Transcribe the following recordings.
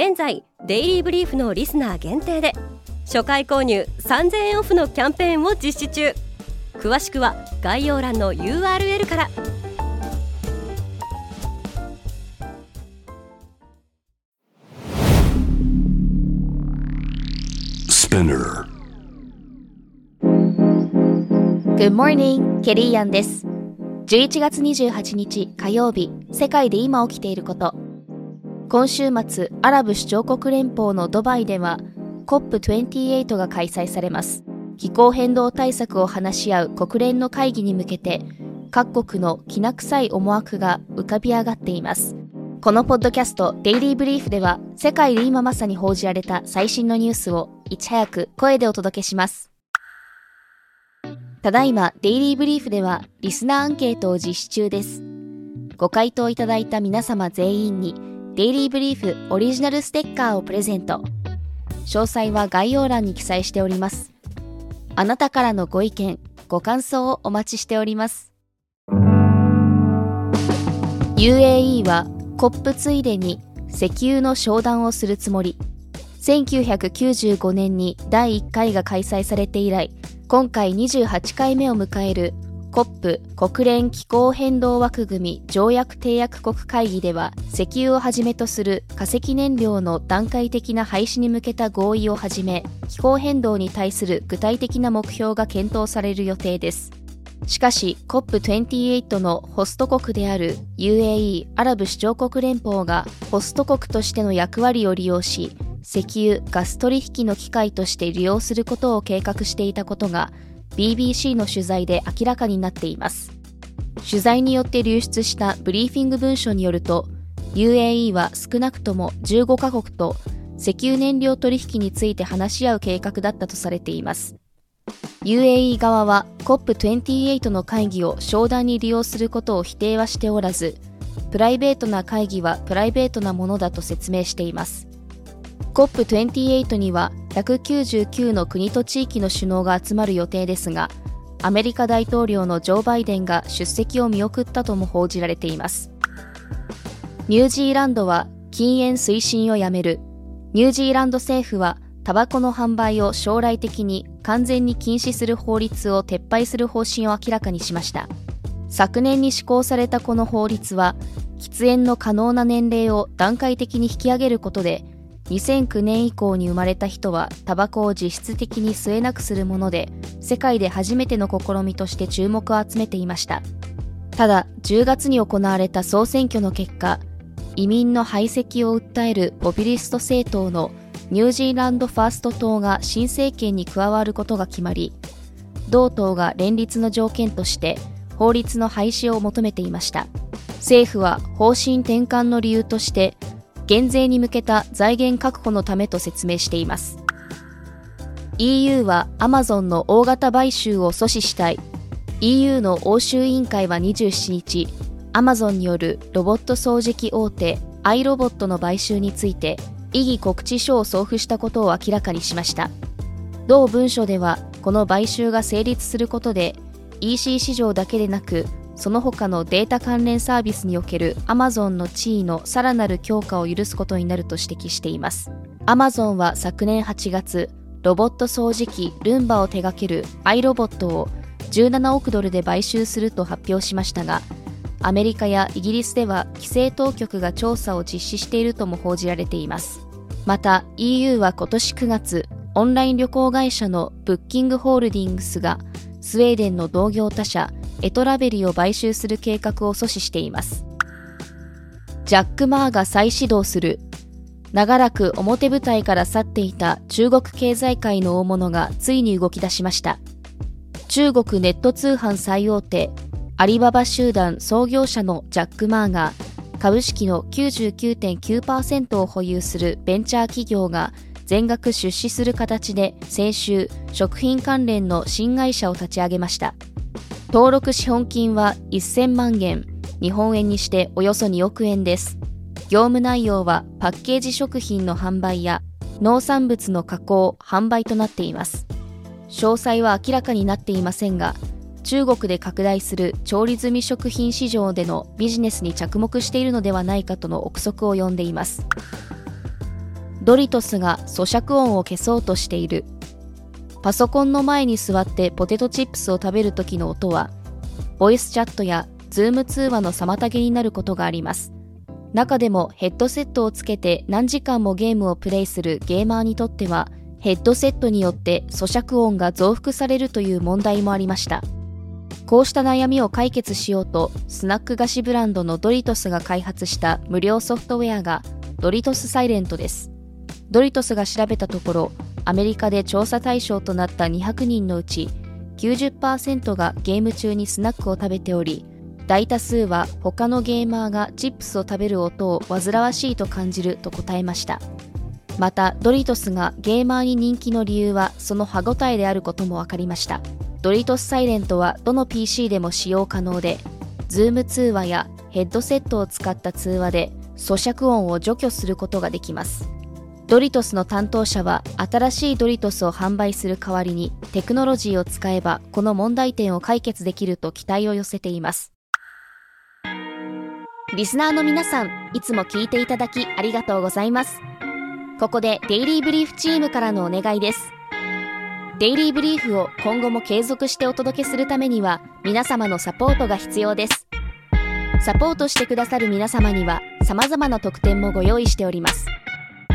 現在デイリーブリーフのリスナー限定で初回購入3000円オフのキャンペーンを実施中。詳しくは概要欄の URL から。Good morning, ケリーアンです11月28日火曜日世界で今起きていること今週末アラブ首長国連邦のドバイでは COP28 が開催されます。気候変動対策を話し合う国連の会議に向けて、各国のきな臭い思惑が浮かび上がっています。このポッドキャストデイリーブリーフでは、世界で今まさに報じられた最新のニュースをいち早く声でお届けします。ただいま、デイリーブリーフでは、リスナーアンケートを実施中です。ご回答いただいた皆様全員に、デイリーブリーフオリジナルステッカーをプレゼント。詳細は概要欄に記載しております。あなたからのご意見、ご感想をお待ちしております。UAE はコップついでに石油の商談をするつもり。1995年に第1回が開催されて以来、今回28回目を迎える COP 国連気候変動枠組み条約締約国会議では石油をはじめとする化石燃料の段階的な廃止に向けた合意をはじめ気候変動に対する具体的な目標が検討される予定です。しかし COP28 のホスト国である UAE アラブ首長国連邦がホスト国としての役割を利用し石油・ガス取引の機会として利用することを計画していたことが BBC の取材で明らかになっています。取材によって流出したブリーフィング文書によると、UAE は少なくとも15カ国と石油燃料取引について話し合う計画だったとされています。UAE 側は COP28 の会議を商談に利用することを否定はしておらず、プライベートな会議はプライベートなものだと説明しています。COP28 には199の国と地域の首脳が集まる予定ですが、アメリカ大統領のジョー・バイデンが出席を見送ったとも報じられています。ニュージーランドは禁煙推進をやめる。ニュージーランド政府はタバコの販売を将来的に完全に禁止する法律を撤廃する方針を明らかにしました。昨年に施行されたこの法律は、喫煙の可能な年齢を段階的に引き上げることで、2009年以降に生まれた人はタバコを実質的に吸えなくするもので世界で初めての試みとして注目を集めていました。ただ10月に行われた総選挙の結果移民の排斥を訴えるポピュリスト政党のニュージーランドファースト党が新政権に加わることが決まり同党が連立の条件として法律の廃止を求めていました。政府は方針転換の理由として減税に向けた財源確保のためと説明しています。EU はアマゾンの大型買収を阻止したい。EU の欧州委員会は27日アマゾンによるロボット掃除機大手アイロボットの買収について異議告知書を送付したことを明らかにしました。同文書ではこの買収が成立することで EC 市場だけでなくその他のデータ関連サービスにおける Amazon の地位のさらなる強化を許すことになると指摘しています。Amazon は昨年8月、ロボット掃除機ルンバを手掛ける iRobot を17億ドルで買収すると発表しましたが、アメリカやイギリスでは規制当局が調査を実施しているとも報じられています。また EU は今年9月、オンライン旅行会社のブッキングホールディングスがスウェーデンの同業他社エトラベリを買収する計画を阻止しています。ジャック・マーが再始動する。長らく表舞台から去っていた中国経済界の大物がついに動き出しました。中国ネット通販最大手、アリババ集団創業者のジャック・マーが株式の99.9%を保有するベンチャー企業が全額出資する形で先週食品関連の新会社を立ち上げました登録資本金は1000万元日本円にしておよそ2億円です。業務内容はパッケージ食品の販売や農産物の加工販売となっています。詳細は明らかになっていませんが中国で拡大する調理済み食品市場でのビジネスに着目しているのではないかとの憶測を呼んでいます。ドリトスが咀嚼音を消そうとしている。パソコンの前に座ってポテトチップスを食べる時の音はボイスチャットやズーム通話の妨げになることがあります中でもヘッドセットをつけて何時間もゲームをプレイするゲーマーにとってはヘッドセットによって咀嚼音が増幅されるという問題もありましたこうした悩みを解決しようと、スナック菓子ブランドのドリトスが開発した無料ソフトウェアがドリトスサイレントです。ドリトスが調べたところ、アメリカで調査対象となった200人のうち90%がゲーム中にスナックを食べており、大多数は他のゲーマーがチップスを食べる音を煩わしいと感じると答えました。また、ドリトスがゲーマーに人気の理由はその歯ごたえであることも分かりました。ドリトスサイレントはどの PC でも使用可能で、Zoom 通話やヘッドセットを使った通話で咀嚼音を除去することができます。ドリトスの担当者は新しいドリトスを販売する代わりにテクノロジーを使えばこの問題点を解決できると期待を寄せています。リスナーの皆さん、いつも聞いていただきありがとうございます。ここでデイリーブリーフチームからのお願いです。デイリーブリーフを今後も継続してお届けするためには皆様のサポートが必要です。サポートしてくださる皆様には様々な特典もご用意しております。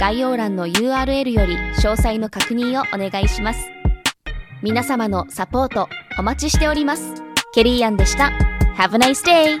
概要欄の URL より詳細の確認をお願いします。皆様のサポートお待ちしております。ケリーアンでした。Have a nice day!